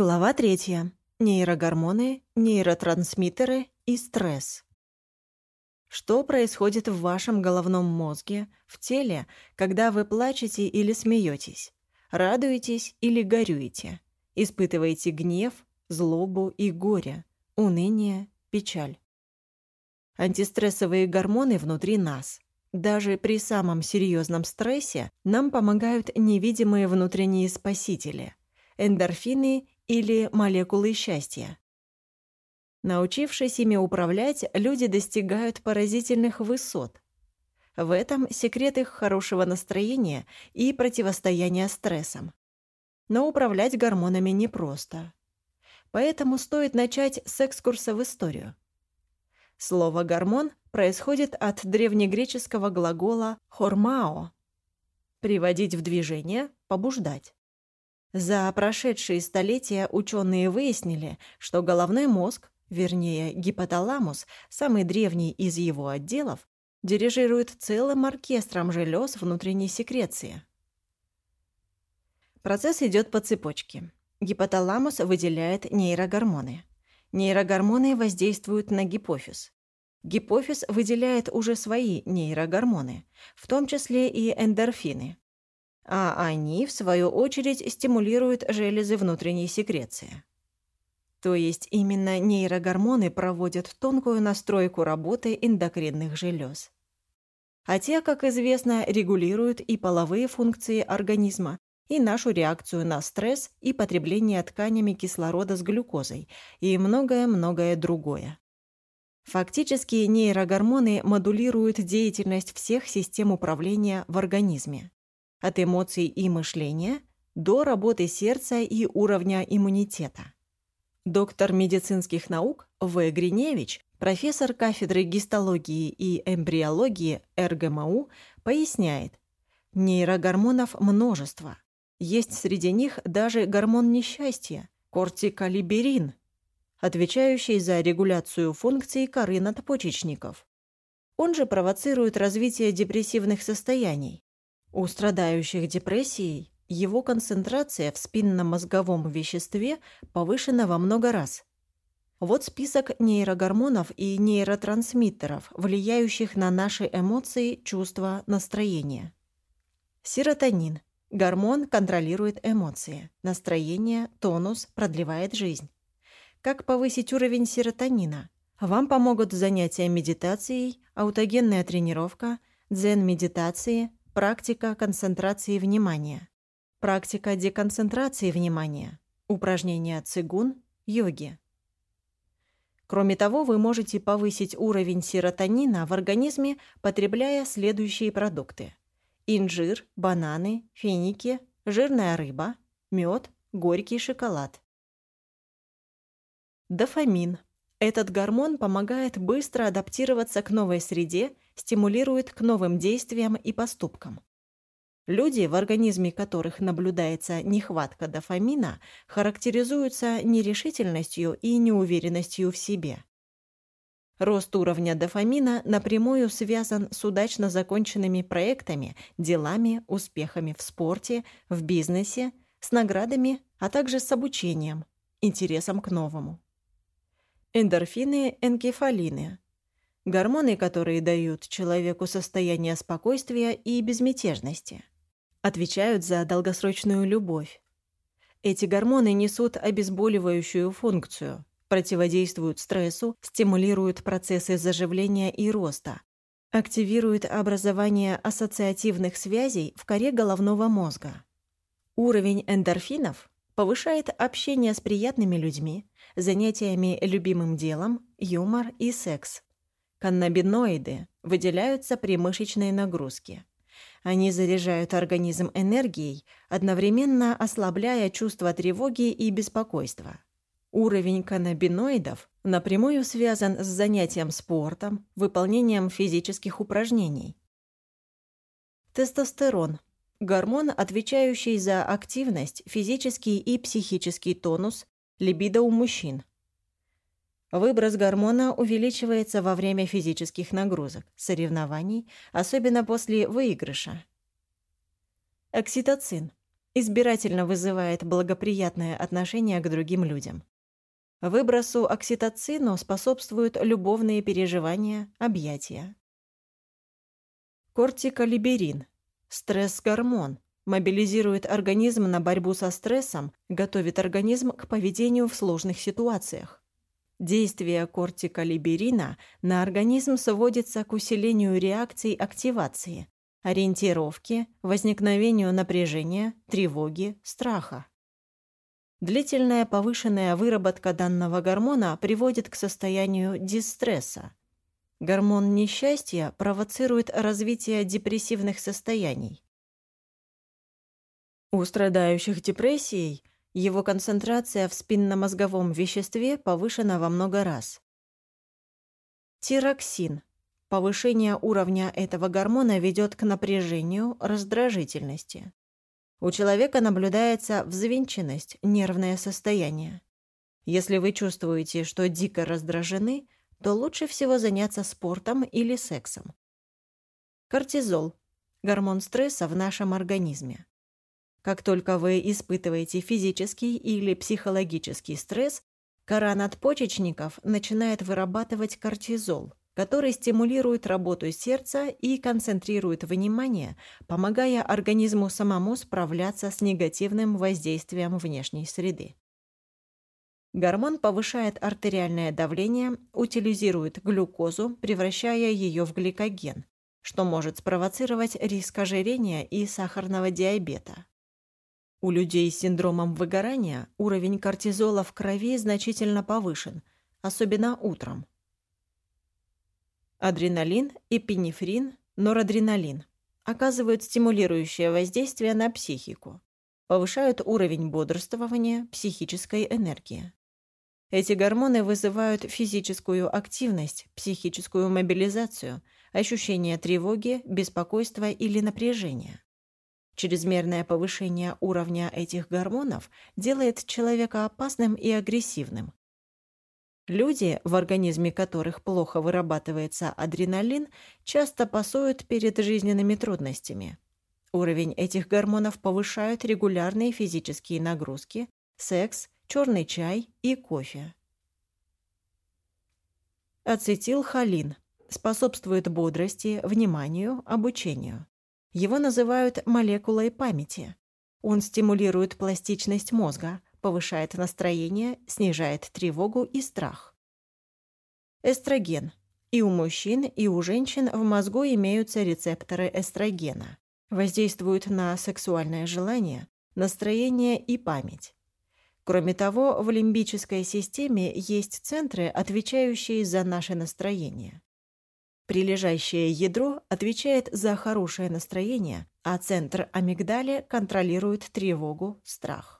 Глава третья. Нейрогормоны, нейротрансмиттеры и стресс. Что происходит в вашем головном мозге, в теле, когда вы плачете или смеетесь, радуетесь или горюете, испытываете гнев, злобу и горе, уныние, печаль? Антистрессовые гормоны внутри нас. Даже при самом серьезном стрессе нам помогают невидимые внутренние спасители – эндорфины или молекулы счастья. Научившись ими управлять, люди достигают поразительных высот. В этом секрет их хорошего настроения и противостояния стрессам. Но управлять гормонами непросто. Поэтому стоит начать с экскурса в историю. Слово «гормон» происходит от древнегреческого глагола «хормао» – приводить в движение, побуждать. За прошедшие столетия ученые выяснили, что головной мозг, вернее гипоталамус, самый древний из его отделов, дирижирует целым оркестром желез внутренней секреции. Процесс идет по цепочке. Гипоталамус выделяет нейрогормоны. Нейрогормоны воздействуют на гипофиз. Гипофиз выделяет уже свои нейрогормоны, в том числе и эндорфины, а они, в свою очередь, стимулируют железы внутренней секреции. То есть именно нейрогормоны проводят тонкую настройку работы эндокринных желез. А те, как известно, регулируют и половые функции организма, и нашу реакцию на стресс и потребление тканями кислорода с глюкозой, и многое-многое другое. Фактически нейрогормоны модулируют деятельность всех систем управления в организме от эмоций и мышления до работы сердца и уровня иммунитета. Доктор медицинских наук В. Гриневич, профессор кафедры гистологии и эмбриологии РГМУ, поясняет, нейрогормонов множество. Есть среди них даже гормон несчастья – кортиколиберин, отвечающий за регуляцию функций коры надпочечников. Он же провоцирует развитие депрессивных состояний, у страдающих депрессией его концентрация в спинномозговом веществе повышена во много раз. Вот список нейрогормонов и нейротрансмиттеров, влияющих на наши эмоции, чувства, настроение. Серотонин. Гормон контролирует эмоции. Настроение, тонус, продлевает жизнь. Как повысить уровень серотонина? Вам помогут занятия медитацией, аутогенная тренировка, дзен-медитации, Практика концентрации внимания. Практика деконцентрации внимания. Упражнения цигун, йоги. Кроме того, вы можете повысить уровень серотонина в организме, потребляя следующие продукты. Инжир, бананы, финики, жирная рыба, мед, горький шоколад. Дофамин. Этот гормон помогает быстро адаптироваться к новой среде стимулирует к новым действиям и поступкам. Люди, в организме которых наблюдается нехватка дофамина, характеризуются нерешительностью и неуверенностью в себе. Рост уровня дофамина напрямую связан с удачно законченными проектами, делами, успехами в спорте, в бизнесе, с наградами, а также с обучением, интересом к новому. Эндорфины, энкефалины Гормоны, которые дают человеку состояние спокойствия и безмятежности. Отвечают за долгосрочную любовь. Эти гормоны несут обезболивающую функцию, противодействуют стрессу, стимулируют процессы заживления и роста, активируют образование ассоциативных связей в коре головного мозга. Уровень эндорфинов повышает общение с приятными людьми, занятиями любимым делом, юмор и секс. Каннабиноиды выделяются при мышечной нагрузке. Они заряжают организм энергией, одновременно ослабляя чувство тревоги и беспокойства. Уровень каннабиноидов напрямую связан с занятием спортом, выполнением физических упражнений. Тестостерон – гормон, отвечающий за активность, физический и психический тонус, либидо у мужчин. Выброс гормона увеличивается во время физических нагрузок, соревнований, особенно после выигрыша. Окситоцин избирательно вызывает благоприятное отношение к другим людям. Выбросу окситоцину способствуют любовные переживания, объятия. Кортиколиберин – стресс-гормон, мобилизирует организм на борьбу со стрессом, готовит организм к поведению в сложных ситуациях. Действие кортиколиберина на организм сводится к усилению реакций активации, ориентировки, возникновению напряжения, тревоги, страха. Длительная повышенная выработка данного гормона приводит к состоянию дистресса. Гормон несчастья провоцирует развитие депрессивных состояний. У страдающих депрессией его концентрация в спинномозговом веществе повышена во много раз. Тироксин. Повышение уровня этого гормона ведет к напряжению, раздражительности. У человека наблюдается взвинченность, нервное состояние. Если вы чувствуете, что дико раздражены, то лучше всего заняться спортом или сексом. Кортизол – гормон стресса в нашем организме. Как только вы испытываете физический или психологический стресс, кора надпочечников начинает вырабатывать кортизол, который стимулирует работу сердца и концентрирует внимание, помогая организму самому справляться с негативным воздействием внешней среды. Гормон повышает артериальное давление, утилизирует глюкозу, превращая ее в гликоген, что может спровоцировать риск ожирения и сахарного диабета. У людей с синдромом выгорания уровень кортизола в крови значительно повышен, особенно утром. Адреналин, эпинефрин, норадреналин оказывают стимулирующее воздействие на психику, повышают уровень бодрствования, психической энергии. Эти гормоны вызывают физическую активность, психическую мобилизацию, ощущение тревоги, беспокойства или напряжения. Чрезмерное повышение уровня этих гормонов делает человека опасным и агрессивным, Люди, в организме которых плохо вырабатывается адреналин, часто пасуют перед жизненными трудностями. Уровень этих гормонов повышают регулярные физические нагрузки, секс, черный чай и кофе. Ацетилхолин способствует бодрости, вниманию, обучению. Его называют молекулой памяти. Он стимулирует пластичность мозга, повышает настроение, снижает тревогу и страх. Эстроген. И у мужчин, и у женщин в мозгу имеются рецепторы эстрогена. Воздействуют на сексуальное желание, настроение и память. Кроме того, в лимбической системе есть центры, отвечающие за наше настроение. Прилежащее ядро отвечает за хорошее настроение, а центр амигдали контролирует тревогу, страх.